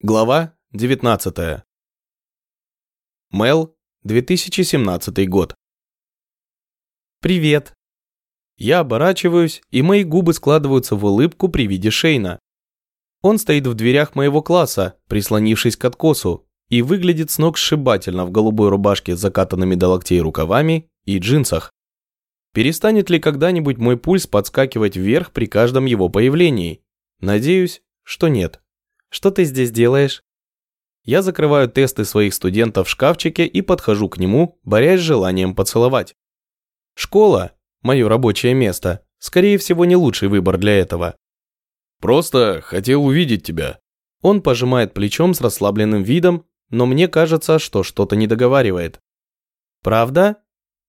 Глава 19. Мел, 2017 год. «Привет!» Я оборачиваюсь, и мои губы складываются в улыбку при виде Шейна. Он стоит в дверях моего класса, прислонившись к откосу, и выглядит с ног сшибательно в голубой рубашке с закатанными до локтей рукавами и джинсах. Перестанет ли когда-нибудь мой пульс подскакивать вверх при каждом его появлении? Надеюсь, что нет. Что ты здесь делаешь?» Я закрываю тесты своих студентов в шкафчике и подхожу к нему, борясь с желанием поцеловать. Школа, мое рабочее место, скорее всего не лучший выбор для этого. «Просто хотел увидеть тебя». Он пожимает плечом с расслабленным видом, но мне кажется, что что-то не договаривает. «Правда?»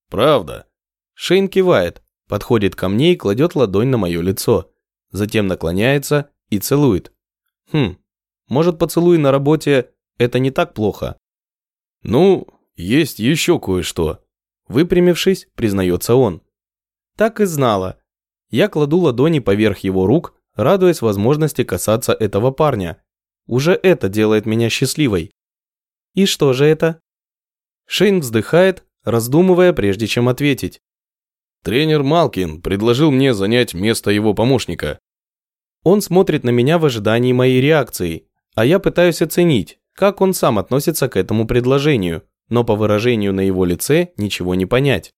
«Правда». Шейн кивает, подходит ко мне и кладет ладонь на мое лицо, затем наклоняется и целует. Хм, может, поцелуй на работе – это не так плохо? Ну, есть еще кое-что. Выпрямившись, признается он. Так и знала. Я кладу ладони поверх его рук, радуясь возможности касаться этого парня. Уже это делает меня счастливой. И что же это? Шейн вздыхает, раздумывая, прежде чем ответить. Тренер Малкин предложил мне занять место его помощника. Он смотрит на меня в ожидании моей реакции, а я пытаюсь оценить, как он сам относится к этому предложению, но по выражению на его лице ничего не понять.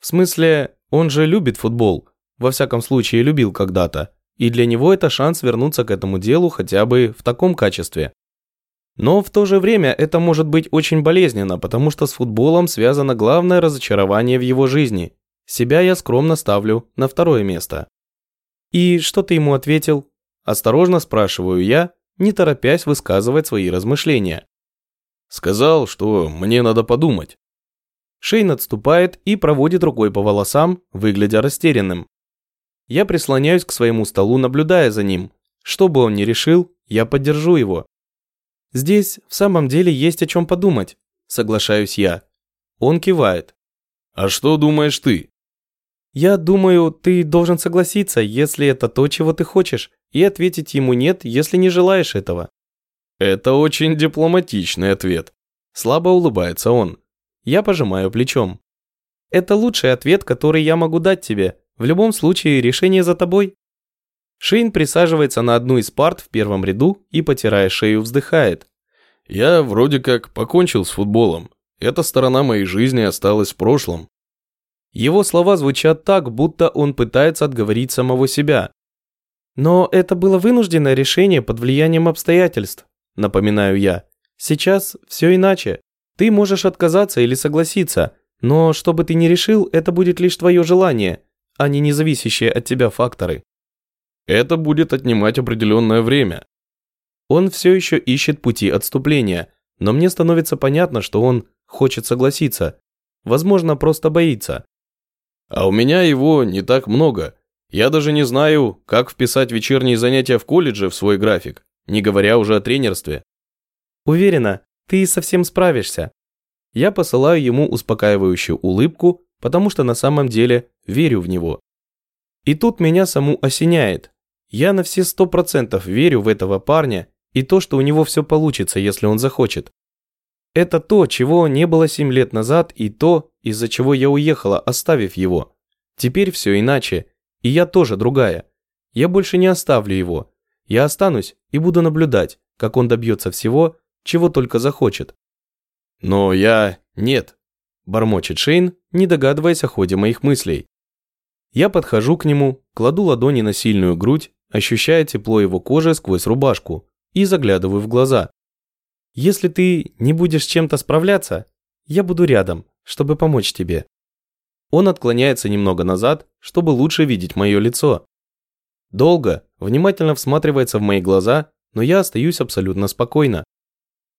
В смысле, он же любит футбол, во всяком случае любил когда-то, и для него это шанс вернуться к этому делу хотя бы в таком качестве. Но в то же время это может быть очень болезненно, потому что с футболом связано главное разочарование в его жизни. Себя я скромно ставлю на второе место. «И что ты ему ответил?» Осторожно спрашиваю я, не торопясь высказывать свои размышления. Сказал, что мне надо подумать. Шейн отступает и проводит рукой по волосам, выглядя растерянным. Я прислоняюсь к своему столу, наблюдая за ним. Что бы он ни решил, я поддержу его. Здесь в самом деле есть о чем подумать, соглашаюсь я. Он кивает. А что думаешь ты? Я думаю, ты должен согласиться, если это то, чего ты хочешь, и ответить ему нет, если не желаешь этого. Это очень дипломатичный ответ. Слабо улыбается он. Я пожимаю плечом. Это лучший ответ, который я могу дать тебе. В любом случае, решение за тобой. Шейн присаживается на одну из парт в первом ряду и, потирая шею, вздыхает. Я вроде как покончил с футболом. Эта сторона моей жизни осталась в прошлом. Его слова звучат так, будто он пытается отговорить самого себя. Но это было вынужденное решение под влиянием обстоятельств, напоминаю я. Сейчас все иначе. Ты можешь отказаться или согласиться, но что бы ты ни решил, это будет лишь твое желание, а не независящие от тебя факторы. Это будет отнимать определенное время. Он все еще ищет пути отступления, но мне становится понятно, что он хочет согласиться. Возможно, просто боится. А у меня его не так много. Я даже не знаю, как вписать вечерние занятия в колледже в свой график, не говоря уже о тренерстве. Уверена, ты совсем справишься. Я посылаю ему успокаивающую улыбку, потому что на самом деле верю в него. И тут меня саму осеняет. Я на все сто процентов верю в этого парня и то, что у него все получится, если он захочет. Это то, чего не было семь лет назад, и то, из-за чего я уехала, оставив его. Теперь все иначе, и я тоже другая. Я больше не оставлю его. Я останусь и буду наблюдать, как он добьется всего, чего только захочет. Но я... нет, бормочет Шейн, не догадываясь о ходе моих мыслей. Я подхожу к нему, кладу ладони на сильную грудь, ощущая тепло его кожи сквозь рубашку, и заглядываю в глаза. Если ты не будешь чем-то справляться, я буду рядом, чтобы помочь тебе. Он отклоняется немного назад, чтобы лучше видеть мое лицо. Долго, внимательно всматривается в мои глаза, но я остаюсь абсолютно спокойно.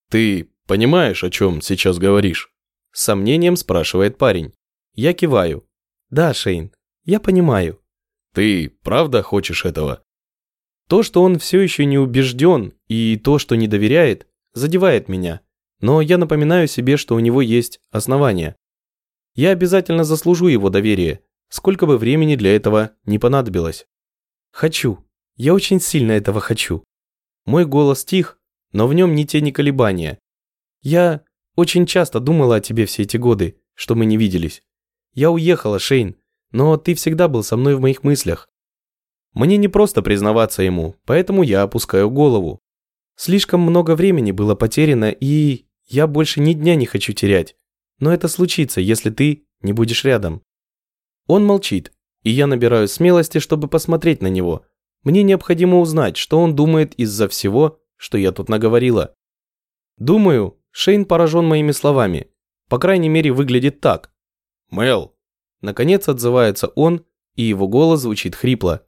«Ты понимаешь, о чем сейчас говоришь?» С сомнением спрашивает парень. Я киваю. «Да, Шейн, я понимаю». «Ты правда хочешь этого?» То, что он все еще не убежден, и то, что не доверяет, задевает меня, но я напоминаю себе, что у него есть основания. Я обязательно заслужу его доверие, сколько бы времени для этого не понадобилось. Хочу. Я очень сильно этого хочу. Мой голос тих, но в нем ни тени колебания. Я очень часто думала о тебе все эти годы, что мы не виделись. Я уехала, Шейн, но ты всегда был со мной в моих мыслях. Мне не просто признаваться ему, поэтому я опускаю голову. Слишком много времени было потеряно, и я больше ни дня не хочу терять. Но это случится, если ты не будешь рядом. Он молчит, и я набираю смелости, чтобы посмотреть на него. Мне необходимо узнать, что он думает из-за всего, что я тут наговорила. Думаю, Шейн поражен моими словами. По крайней мере, выглядит так. «Мел!» Наконец отзывается он, и его голос звучит хрипло.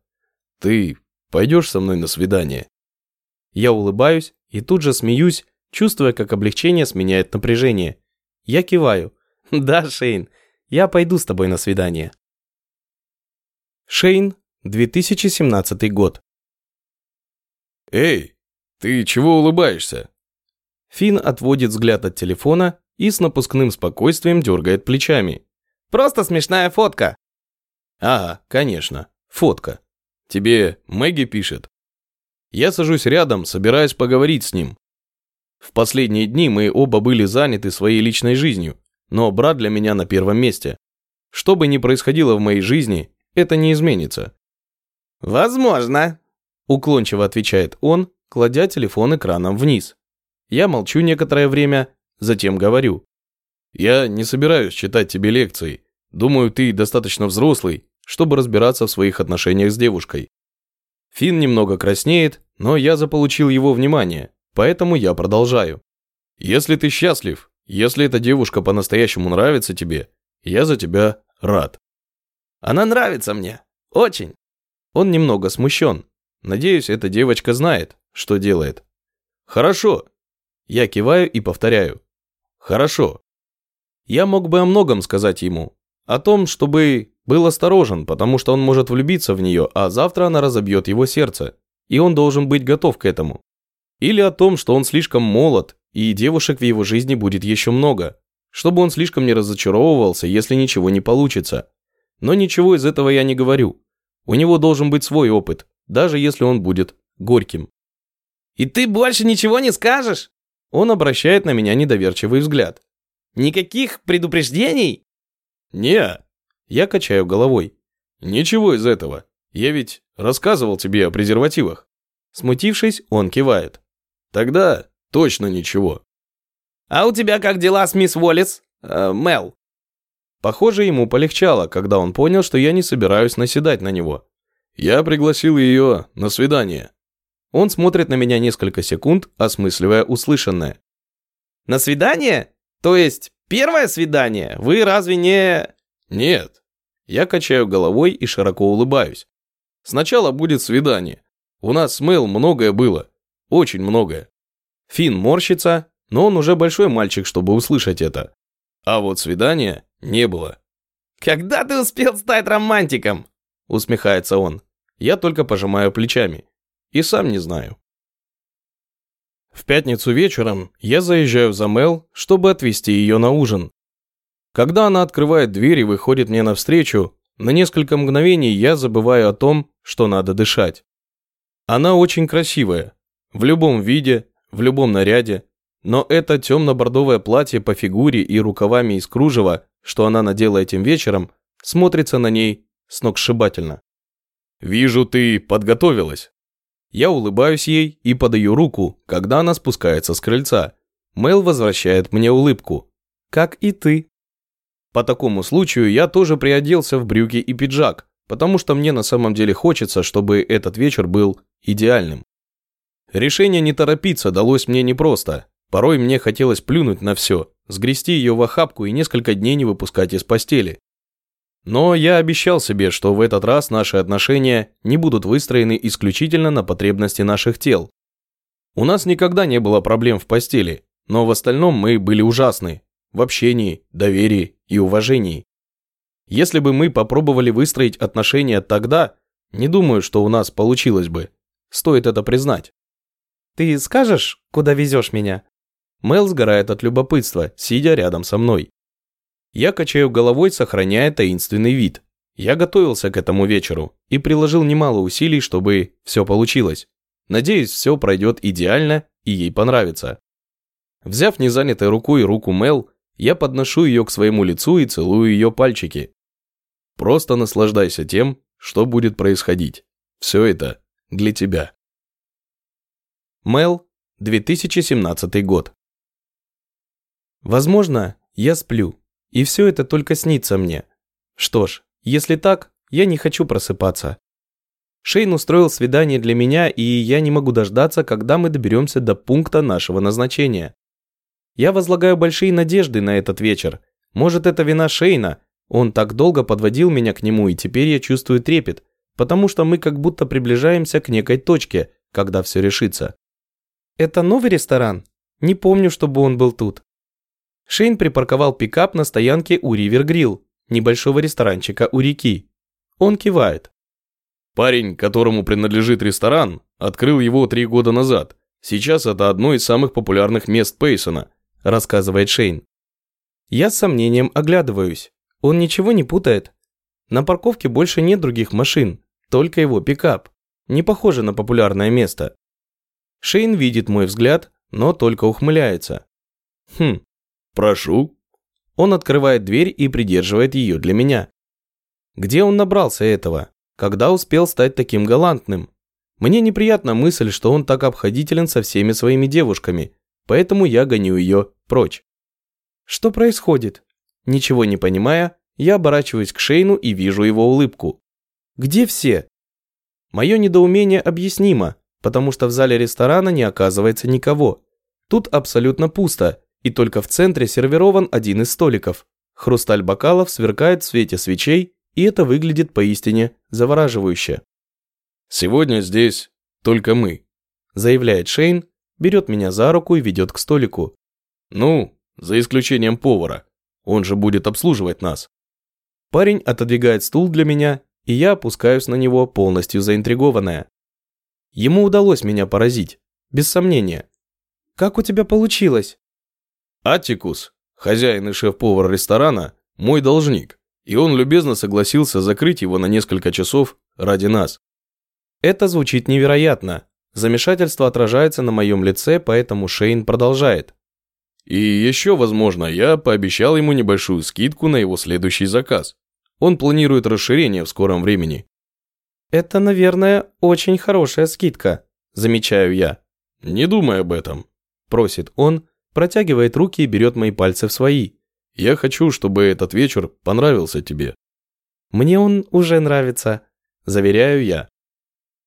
«Ты пойдешь со мной на свидание?» Я улыбаюсь и тут же смеюсь, чувствуя, как облегчение сменяет напряжение. Я киваю. «Да, Шейн, я пойду с тобой на свидание». Шейн, 2017 год. «Эй, ты чего улыбаешься?» Финн отводит взгляд от телефона и с напускным спокойствием дергает плечами. «Просто смешная фотка!» «Ага, конечно, фотка. Тебе Мэгги пишет?» Я сажусь рядом, собираясь поговорить с ним. В последние дни мы оба были заняты своей личной жизнью, но брат для меня на первом месте. Что бы ни происходило в моей жизни, это не изменится. «Возможно», – уклончиво отвечает он, кладя телефон экраном вниз. Я молчу некоторое время, затем говорю. «Я не собираюсь читать тебе лекции. Думаю, ты достаточно взрослый, чтобы разбираться в своих отношениях с девушкой». Финн немного краснеет, но я заполучил его внимание, поэтому я продолжаю. «Если ты счастлив, если эта девушка по-настоящему нравится тебе, я за тебя рад». Она нравится мне. Очень. Он немного смущен. Надеюсь, эта девочка знает, что делает. Хорошо. Я киваю и повторяю. Хорошо. Я мог бы о многом сказать ему. О том, чтобы был осторожен, потому что он может влюбиться в нее, а завтра она разобьет его сердце. И он должен быть готов к этому. Или о том, что он слишком молод, и девушек в его жизни будет еще много. Чтобы он слишком не разочаровывался, если ничего не получится. Но ничего из этого я не говорю. У него должен быть свой опыт, даже если он будет горьким. «И ты больше ничего не скажешь?» Он обращает на меня недоверчивый взгляд. «Никаких предупреждений?» «Не». Я качаю головой. «Ничего из этого. Я ведь рассказывал тебе о презервативах». Смутившись, он кивает. «Тогда точно ничего». «А у тебя как дела с мисс Уоллес, э, Мел?» Похоже, ему полегчало, когда он понял, что я не собираюсь наседать на него. Я пригласил ее на свидание. Он смотрит на меня несколько секунд, осмысливая услышанное. «На свидание? То есть первое свидание? Вы разве не...» «Нет». Я качаю головой и широко улыбаюсь. «Сначала будет свидание. У нас с Мэл многое было. Очень многое». Финн морщится, но он уже большой мальчик, чтобы услышать это. А вот свидание не было. «Когда ты успел стать романтиком?» Усмехается он. Я только пожимаю плечами. И сам не знаю. В пятницу вечером я заезжаю за Мел, чтобы отвезти ее на ужин. Когда она открывает дверь и выходит мне навстречу, на несколько мгновений я забываю о том, что надо дышать. Она очень красивая. В любом виде, в любом наряде, но это темно-бордовое платье по фигуре и рукавами из кружева, что она надела этим вечером, смотрится на ней сногсшибательно. «Вижу, ты подготовилась». Я улыбаюсь ей и подаю руку, когда она спускается с крыльца. Мэл возвращает мне улыбку. «Как и ты». По такому случаю я тоже приоделся в брюки и пиджак, потому что мне на самом деле хочется, чтобы этот вечер был идеальным. Решение не торопиться далось мне непросто, Порой мне хотелось плюнуть на все, сгрести ее в охапку и несколько дней не выпускать из постели. Но я обещал себе, что в этот раз наши отношения не будут выстроены исключительно на потребности наших тел. У нас никогда не было проблем в постели, но в остальном мы были ужасны. В общении, доверии и уважении. Если бы мы попробовали выстроить отношения тогда, не думаю, что у нас получилось бы. Стоит это признать. «Ты скажешь, куда везешь меня?» Мел сгорает от любопытства, сидя рядом со мной. Я качаю головой, сохраняя таинственный вид. Я готовился к этому вечеру и приложил немало усилий, чтобы все получилось. Надеюсь, все пройдет идеально и ей понравится. Взяв незанятой рукой руку Мел, я подношу ее к своему лицу и целую ее пальчики. Просто наслаждайся тем, что будет происходить. Все это для тебя. Мел, 2017 год. Возможно, я сплю, и все это только снится мне. Что ж, если так, я не хочу просыпаться. Шейн устроил свидание для меня, и я не могу дождаться, когда мы доберемся до пункта нашего назначения. Я возлагаю большие надежды на этот вечер. Может, это вина Шейна. Он так долго подводил меня к нему, и теперь я чувствую трепет, потому что мы как будто приближаемся к некой точке, когда все решится. Это новый ресторан? Не помню, чтобы он был тут. Шейн припарковал пикап на стоянке у Ривер Грилл, небольшого ресторанчика у реки. Он кивает. Парень, которому принадлежит ресторан, открыл его три года назад. Сейчас это одно из самых популярных мест Пейсона рассказывает Шейн. Я с сомнением оглядываюсь. Он ничего не путает. На парковке больше нет других машин, только его пикап. Не похоже на популярное место. Шейн видит мой взгляд, но только ухмыляется. Хм, прошу. Он открывает дверь и придерживает ее для меня. Где он набрался этого? Когда успел стать таким галантным? Мне неприятна мысль, что он так обходителен со всеми своими девушками, поэтому я гоню ее прочь. Что происходит? Ничего не понимая, я оборачиваюсь к Шейну и вижу его улыбку. Где все? Мое недоумение объяснимо, потому что в зале ресторана не оказывается никого. Тут абсолютно пусто, и только в центре сервирован один из столиков. Хрусталь бокалов сверкает в свете свечей, и это выглядит поистине завораживающе. «Сегодня здесь только мы», заявляет Шейн, берет меня за руку и ведет к столику. Ну, за исключением повара. Он же будет обслуживать нас. Парень отодвигает стул для меня, и я опускаюсь на него, полностью заинтригованная. Ему удалось меня поразить, без сомнения. Как у тебя получилось? Атикус, хозяин и шеф-повар ресторана, мой должник, и он любезно согласился закрыть его на несколько часов ради нас. Это звучит невероятно, Замешательство отражается на моем лице, поэтому Шейн продолжает. И еще, возможно, я пообещал ему небольшую скидку на его следующий заказ. Он планирует расширение в скором времени. Это, наверное, очень хорошая скидка, замечаю я. Не думай об этом, просит он, протягивает руки и берет мои пальцы в свои. Я хочу, чтобы этот вечер понравился тебе. Мне он уже нравится, заверяю я.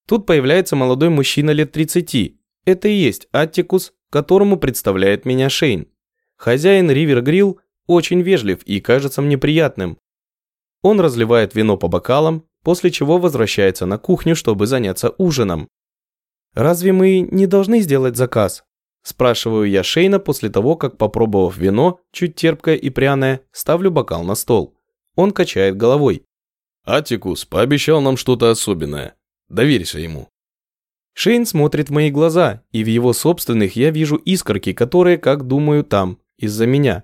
Тут появляется молодой мужчина лет 30. Это и есть Аттикус, которому представляет меня Шейн. Хозяин Ривер Грилл очень вежлив и кажется мне приятным. Он разливает вино по бокалам, после чего возвращается на кухню, чтобы заняться ужином. «Разве мы не должны сделать заказ?» Спрашиваю я Шейна после того, как, попробовав вино, чуть терпкое и пряное, ставлю бокал на стол. Он качает головой. «Атикус пообещал нам что-то особенное. Доверься ему. Шейн смотрит в мои глаза, и в его собственных я вижу искорки, которые, как думаю, там, из-за меня.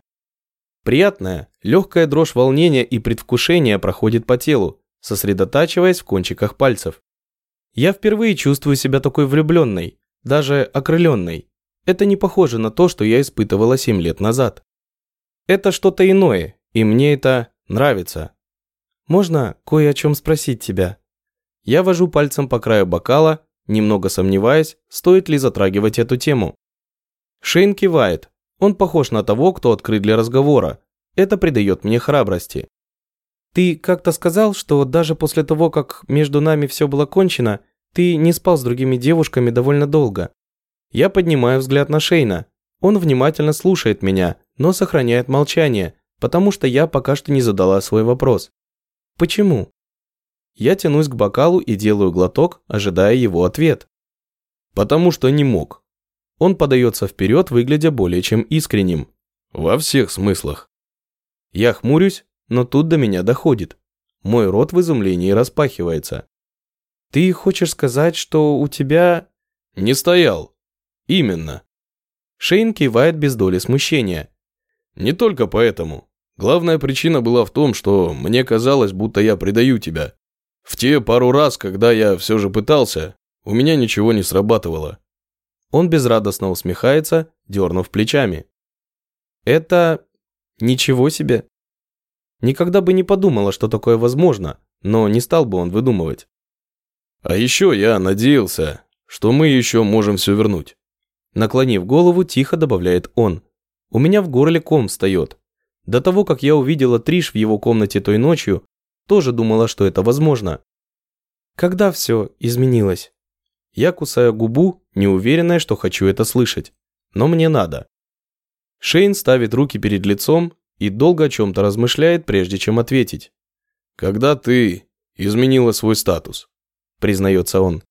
Приятная, легкая дрожь волнения и предвкушения проходит по телу, сосредотачиваясь в кончиках пальцев. Я впервые чувствую себя такой влюбленной, даже окрыленной. Это не похоже на то, что я испытывала 7 лет назад. Это что-то иное, и мне это нравится. Можно кое о чем спросить тебя? Я вожу пальцем по краю бокала, немного сомневаясь, стоит ли затрагивать эту тему. Шейн кивает. Он похож на того, кто открыт для разговора. Это придает мне храбрости. Ты как-то сказал, что даже после того, как между нами все было кончено, ты не спал с другими девушками довольно долго. Я поднимаю взгляд на Шейна. Он внимательно слушает меня, но сохраняет молчание, потому что я пока что не задала свой вопрос. Почему? Я тянусь к бокалу и делаю глоток, ожидая его ответ. Потому что не мог. Он подается вперед, выглядя более чем искренним. Во всех смыслах. Я хмурюсь, но тут до меня доходит. Мой рот в изумлении распахивается. Ты хочешь сказать, что у тебя... Не стоял. Именно. Шейн кивает без доли смущения. Не только поэтому. Главная причина была в том, что мне казалось, будто я предаю тебя. В те пару раз, когда я все же пытался, у меня ничего не срабатывало. Он безрадостно усмехается, дернув плечами. Это... ничего себе. Никогда бы не подумала, что такое возможно, но не стал бы он выдумывать. А еще я надеялся, что мы еще можем все вернуть. Наклонив голову, тихо добавляет он. У меня в горле ком встает. До того, как я увидела Триш в его комнате той ночью, тоже думала, что это возможно. Когда все изменилось? Я кусаю губу, неуверенная, что хочу это слышать. Но мне надо. Шейн ставит руки перед лицом и долго о чем-то размышляет, прежде чем ответить. «Когда ты изменила свой статус?» признается он.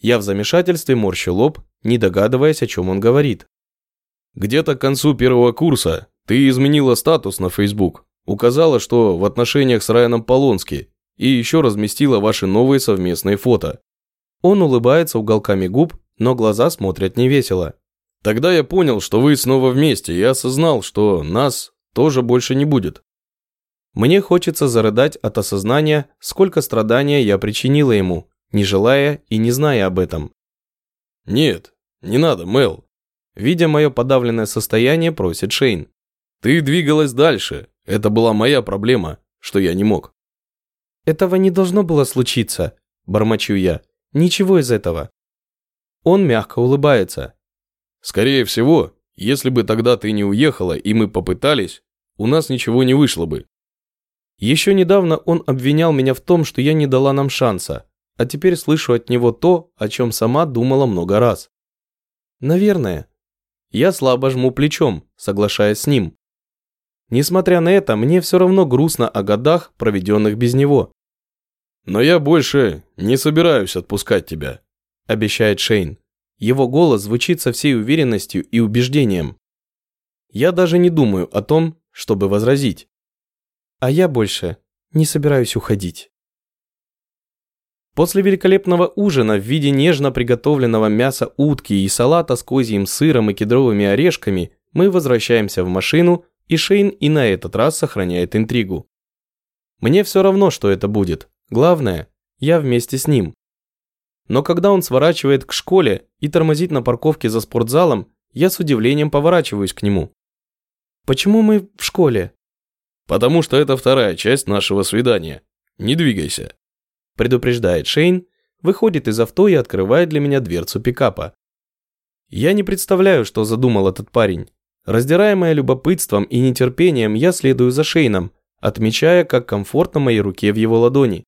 Я в замешательстве морщу лоб, не догадываясь, о чем он говорит. «Где-то к концу первого курса ты изменила статус на Facebook, указала, что в отношениях с Райаном Полонски, и еще разместила ваши новые совместные фото. Он улыбается уголками губ, но глаза смотрят невесело. Тогда я понял, что вы снова вместе, и осознал, что нас тоже больше не будет. Мне хочется зарыдать от осознания, сколько страдания я причинила ему, не желая и не зная об этом. Нет, не надо, Мел. Видя мое подавленное состояние, просит Шейн. Ты двигалась дальше. Это была моя проблема, что я не мог. Этого не должно было случиться, бормочу я. Ничего из этого. Он мягко улыбается. Скорее всего, если бы тогда ты не уехала и мы попытались, у нас ничего не вышло бы. Еще недавно он обвинял меня в том, что я не дала нам шанса, а теперь слышу от него то, о чем сама думала много раз. Наверное. Я слабо жму плечом, соглашаясь с ним. Несмотря на это, мне все равно грустно о годах, проведенных без него. «Но я больше не собираюсь отпускать тебя», – обещает Шейн. Его голос звучит со всей уверенностью и убеждением. Я даже не думаю о том, чтобы возразить. А я больше не собираюсь уходить. После великолепного ужина в виде нежно приготовленного мяса утки и салата с козьим сыром и кедровыми орешками мы возвращаемся в машину, и Шейн и на этот раз сохраняет интригу. Мне все равно, что это будет. Главное, я вместе с ним. Но когда он сворачивает к школе и тормозит на парковке за спортзалом, я с удивлением поворачиваюсь к нему. «Почему мы в школе?» «Потому что это вторая часть нашего свидания. Не двигайся», – предупреждает Шейн, выходит из авто и открывает для меня дверцу пикапа. Я не представляю, что задумал этот парень. Раздираемая любопытством и нетерпением, я следую за Шейном, отмечая, как комфортно моей руке в его ладони.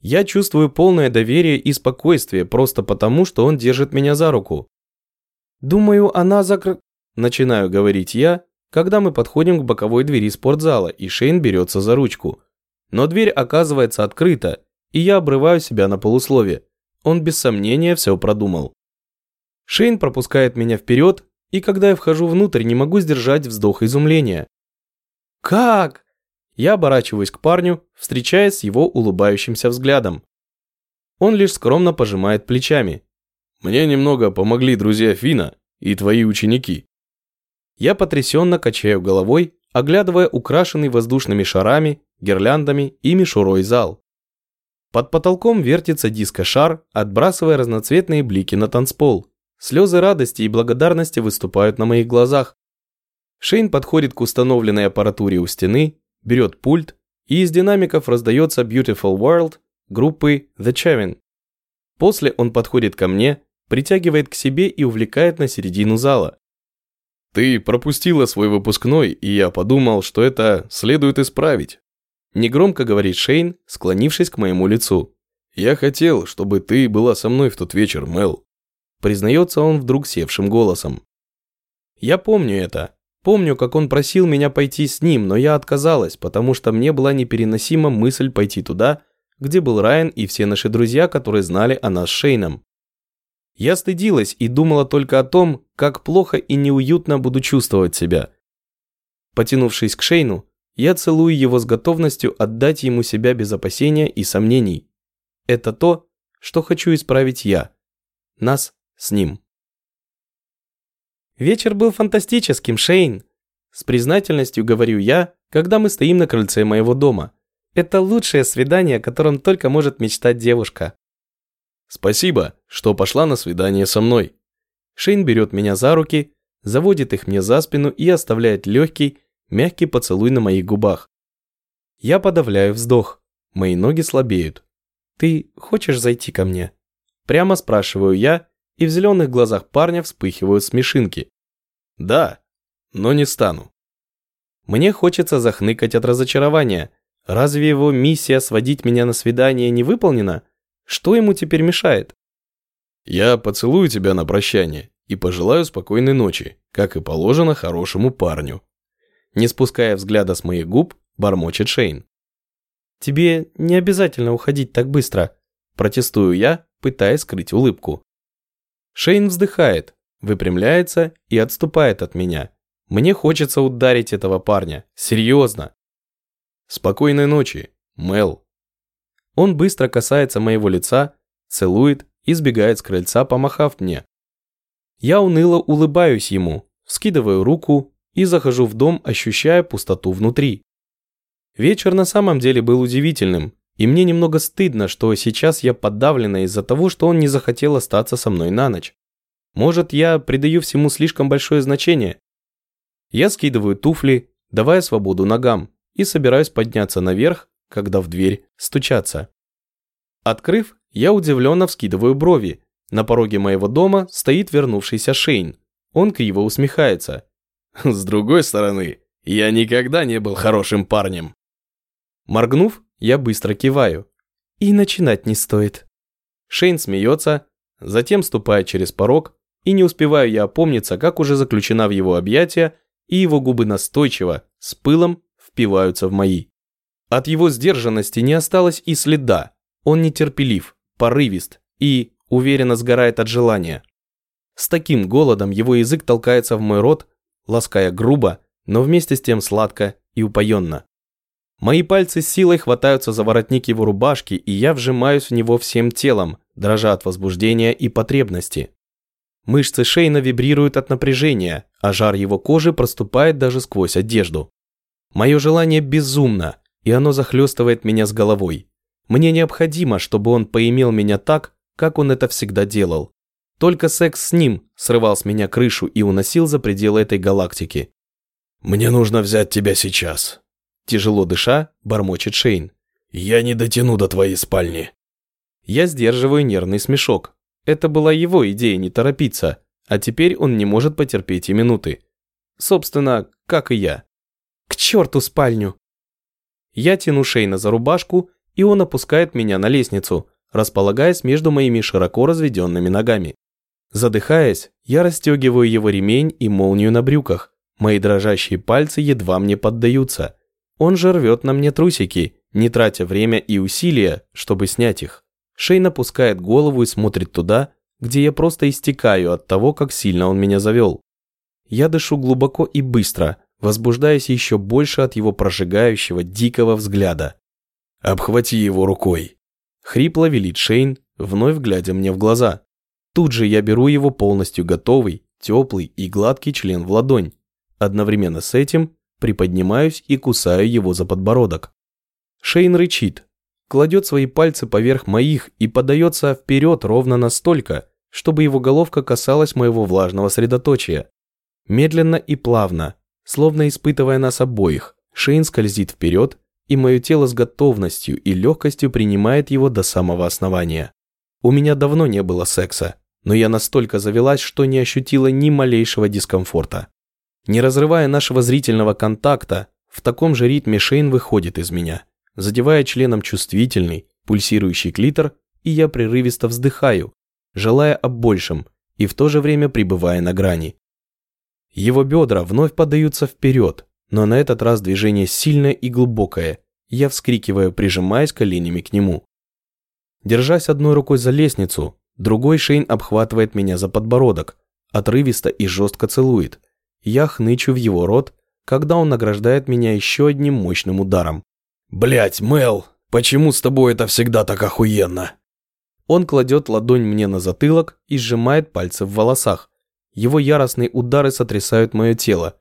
Я чувствую полное доверие и спокойствие просто потому, что он держит меня за руку. Думаю, она закр... Начинаю говорить я, когда мы подходим к боковой двери спортзала, и Шейн берется за ручку. Но дверь оказывается открыта, и я обрываю себя на полуслове. Он без сомнения все продумал. Шейн пропускает меня вперед, и когда я вхожу внутрь, не могу сдержать вздох изумления. «Как?» Я оборачиваюсь к парню, встречаясь с его улыбающимся взглядом. Он лишь скромно пожимает плечами. «Мне немного помогли друзья Фина и твои ученики». Я потрясенно качаю головой, оглядывая украшенный воздушными шарами, гирляндами и мишурой зал. Под потолком вертится диско-шар, отбрасывая разноцветные блики на танцпол. Слезы радости и благодарности выступают на моих глазах. Шейн подходит к установленной аппаратуре у стены, берет пульт, и из динамиков раздается Beautiful World группы The Chavin. После он подходит ко мне, притягивает к себе и увлекает на середину зала. «Ты пропустила свой выпускной, и я подумал, что это следует исправить», негромко говорит Шейн, склонившись к моему лицу. «Я хотел, чтобы ты была со мной в тот вечер, Мел», признается он вдруг севшим голосом. «Я помню это, Помню, как он просил меня пойти с ним, но я отказалась, потому что мне была непереносима мысль пойти туда, где был Райан и все наши друзья, которые знали о нас с Шейном. Я стыдилась и думала только о том, как плохо и неуютно буду чувствовать себя. Потянувшись к Шейну, я целую его с готовностью отдать ему себя без опасения и сомнений. Это то, что хочу исправить я. Нас с ним. Вечер был фантастическим, Шейн. С признательностью говорю я, когда мы стоим на крыльце моего дома. Это лучшее свидание, о котором только может мечтать девушка. Спасибо, что пошла на свидание со мной. Шейн берет меня за руки, заводит их мне за спину и оставляет легкий, мягкий поцелуй на моих губах. Я подавляю вздох, мои ноги слабеют. «Ты хочешь зайти ко мне?» Прямо спрашиваю я, и в зеленых глазах парня вспыхивают смешинки. «Да, но не стану». Мне хочется захныкать от разочарования. Разве его миссия сводить меня на свидание не выполнена? Что ему теперь мешает? Я поцелую тебя на прощание и пожелаю спокойной ночи, как и положено хорошему парню. Не спуская взгляда с моих губ, бормочет Шейн. Тебе не обязательно уходить так быстро, протестую я, пытаясь скрыть улыбку. Шейн вздыхает, выпрямляется и отступает от меня. Мне хочется ударить этого парня, серьезно. Спокойной ночи, Мел. Он быстро касается моего лица, целует и сбегает с крыльца, помахав мне. Я уныло улыбаюсь ему, скидываю руку и захожу в дом, ощущая пустоту внутри. Вечер на самом деле был удивительным, и мне немного стыдно, что сейчас я подавлена из-за того, что он не захотел остаться со мной на ночь. Может, я придаю всему слишком большое значение? Я скидываю туфли, давая свободу ногам, и собираюсь подняться наверх, когда в дверь стучатся. Открыв, я удивленно вскидываю брови. На пороге моего дома стоит вернувшийся Шейн. Он криво усмехается. С другой стороны, я никогда не был хорошим парнем. Моргнув, я быстро киваю. И начинать не стоит. Шейн смеется, затем ступает через порог, и не успеваю я опомниться, как уже заключена в его объятия, и его губы настойчиво, с пылом, впиваются в мои. От его сдержанности не осталось и следа. Он нетерпелив, порывист и уверенно сгорает от желания. С таким голодом его язык толкается в мой рот, лаская грубо, но вместе с тем сладко и упоенно. Мои пальцы с силой хватаются за воротник его рубашки, и я вжимаюсь в него всем телом, дрожа от возбуждения и потребности. Мышцы Шейна вибрируют от напряжения, а жар его кожи проступает даже сквозь одежду. Мое желание безумно, и оно захлестывает меня с головой. Мне необходимо, чтобы он поимел меня так, как он это всегда делал. Только секс с ним срывал с меня крышу и уносил за пределы этой галактики. «Мне нужно взять тебя сейчас», – тяжело дыша, бормочет Шейн. «Я не дотяну до твоей спальни». Я сдерживаю нервный смешок. Это была его идея не торопиться, а теперь он не может потерпеть и минуты. Собственно, как и я. К черту спальню! Я тяну Шейна за рубашку, и он опускает меня на лестницу, располагаясь между моими широко разведенными ногами. Задыхаясь, я расстегиваю его ремень и молнию на брюках. Мои дрожащие пальцы едва мне поддаются. Он же рвет на мне трусики, не тратя время и усилия, чтобы снять их. Шейн опускает голову и смотрит туда, где я просто истекаю от того, как сильно он меня завел. Я дышу глубоко и быстро, возбуждаясь еще больше от его прожигающего дикого взгляда. «Обхвати его рукой!» Хрипло велит Шейн, вновь глядя мне в глаза. Тут же я беру его полностью готовый, теплый и гладкий член в ладонь. Одновременно с этим приподнимаюсь и кусаю его за подбородок. Шейн рычит, кладет свои пальцы поверх моих и подается вперед ровно настолько, чтобы его головка касалась моего влажного средоточия. Медленно и плавно, словно испытывая нас обоих, Шейн скользит вперед, и мое тело с готовностью и легкостью принимает его до самого основания. У меня давно не было секса, но я настолько завелась, что не ощутила ни малейшего дискомфорта. Не разрывая нашего зрительного контакта, в таком же ритме Шейн выходит из меня, задевая членом чувствительный, пульсирующий клитор, и я прерывисто вздыхаю, желая о большем и в то же время пребывая на грани. Его бедра вновь подаются вперед, но на этот раз движение сильное и глубокое. Я вскрикиваю, прижимаясь коленями к нему. Держась одной рукой за лестницу, другой Шейн обхватывает меня за подбородок, отрывисто и жестко целует. Я хнычу в его рот, когда он награждает меня еще одним мощным ударом. Блять, Мел, почему с тобой это всегда так охуенно?» Он кладет ладонь мне на затылок и сжимает пальцы в волосах. Его яростные удары сотрясают мое тело.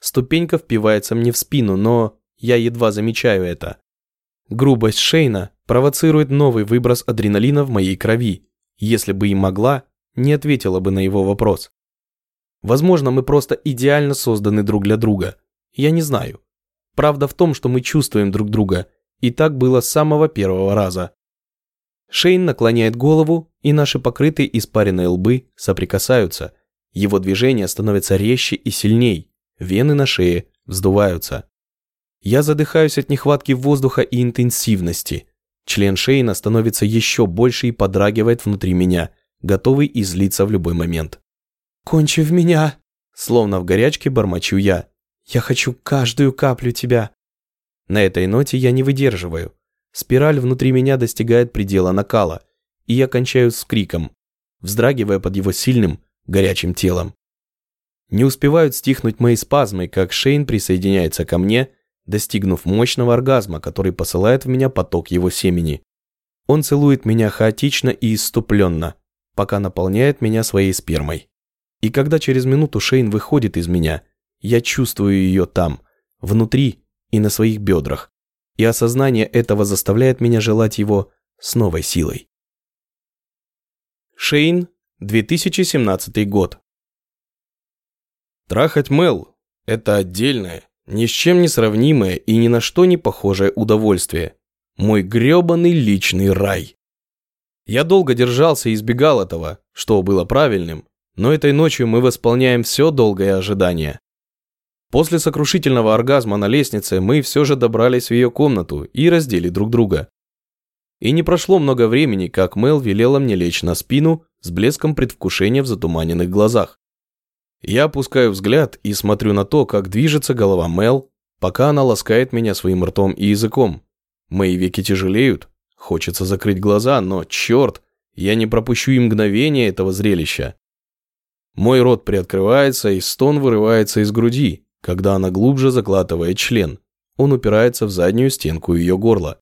Ступенька впивается мне в спину, но я едва замечаю это. Грубость Шейна провоцирует новый выброс адреналина в моей крови. Если бы и могла, не ответила бы на его вопрос. Возможно, мы просто идеально созданы друг для друга. Я не знаю. Правда в том, что мы чувствуем друг друга, и так было с самого первого раза. Шейн наклоняет голову, и наши покрытые испаренные лбы соприкасаются. Его движения становятся резче и сильней, вены на шее вздуваются. Я задыхаюсь от нехватки воздуха и интенсивности. Член Шейна становится еще больше и подрагивает внутри меня, готовый излиться в любой момент. «Кончи в меня!» Словно в горячке бормочу я. «Я хочу каждую каплю тебя!» На этой ноте я не выдерживаю. Спираль внутри меня достигает предела накала, и я кончаю с криком, вздрагивая под его сильным, горячим телом. Не успевают стихнуть мои спазмы, как Шейн присоединяется ко мне, достигнув мощного оргазма, который посылает в меня поток его семени. Он целует меня хаотично и иступленно, пока наполняет меня своей спермой. И когда через минуту Шейн выходит из меня, я чувствую ее там, внутри и на своих бедрах, и осознание этого заставляет меня желать его с новой силой. Шейн, 2017 год. Трахать Мел – это отдельное, ни с чем не сравнимое и ни на что не похожее удовольствие. Мой грёбаный личный рай. Я долго держался и избегал этого, что было правильным, но этой ночью мы восполняем все долгое ожидание. После сокрушительного оргазма на лестнице мы все же добрались в ее комнату и раздели друг друга. И не прошло много времени, как Мел велела мне лечь на спину с блеском предвкушения в затуманенных глазах. Я опускаю взгляд и смотрю на то, как движется голова Мел, пока она ласкает меня своим ртом и языком. Мои веки тяжелеют, хочется закрыть глаза, но, черт, я не пропущу и мгновение этого зрелища. Мой рот приоткрывается, и стон вырывается из груди, когда она глубже заглатывает член. Он упирается в заднюю стенку ее горла.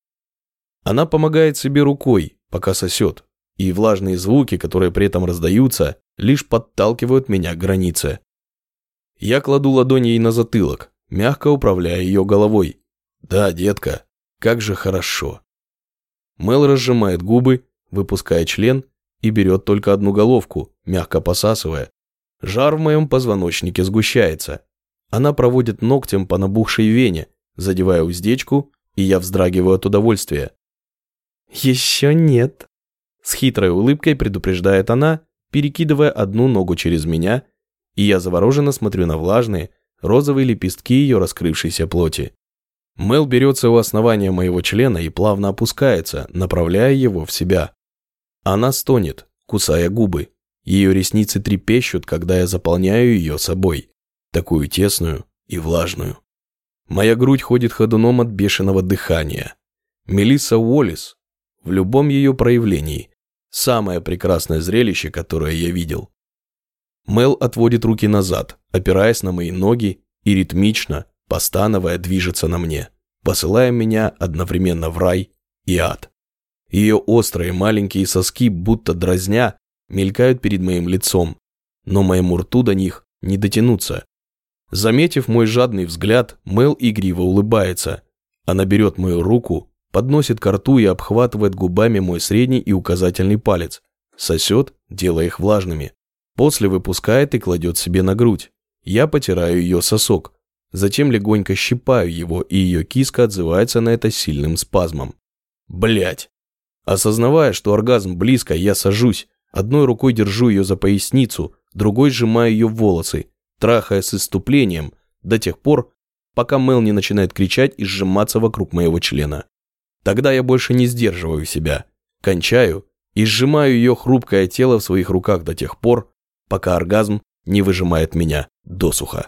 Она помогает себе рукой, пока сосет, и влажные звуки, которые при этом раздаются, лишь подталкивают меня к границе. Я кладу ладони ей на затылок, мягко управляя ее головой. «Да, детка, как же хорошо!» Мел разжимает губы, выпуская член и берет только одну головку, мягко посасывая. Жар в моем позвоночнике сгущается. Она проводит ногтем по набухшей вене, задевая уздечку, и я вздрагиваю от удовольствия. «Еще нет», – с хитрой улыбкой предупреждает она перекидывая одну ногу через меня, и я завороженно смотрю на влажные, розовые лепестки ее раскрывшейся плоти. Мел берется у основания моего члена и плавно опускается, направляя его в себя. Она стонет, кусая губы. Ее ресницы трепещут, когда я заполняю ее собой, такую тесную и влажную. Моя грудь ходит ходуном от бешеного дыхания. Мелисса Уоллес в любом ее проявлении Самое прекрасное зрелище, которое я видел. Мел отводит руки назад, опираясь на мои ноги и ритмично, постановая, движется на мне, посылая меня одновременно в рай и ад. Ее острые маленькие соски, будто дразня, мелькают перед моим лицом, но моему рту до них не дотянуться. Заметив мой жадный взгляд, Мел игриво улыбается. Она берет мою руку подносит ко рту и обхватывает губами мой средний и указательный палец, сосет, делая их влажными. После выпускает и кладет себе на грудь. Я потираю ее сосок, затем легонько щипаю его, и ее киска отзывается на это сильным спазмом. Блять! Осознавая, что оргазм близко, я сажусь, одной рукой держу ее за поясницу, другой сжимаю ее волосы, трахая с иступлением до тех пор, пока Мел не начинает кричать и сжиматься вокруг моего члена. Тогда я больше не сдерживаю себя, кончаю и сжимаю ее хрупкое тело в своих руках до тех пор, пока оргазм не выжимает меня досуха.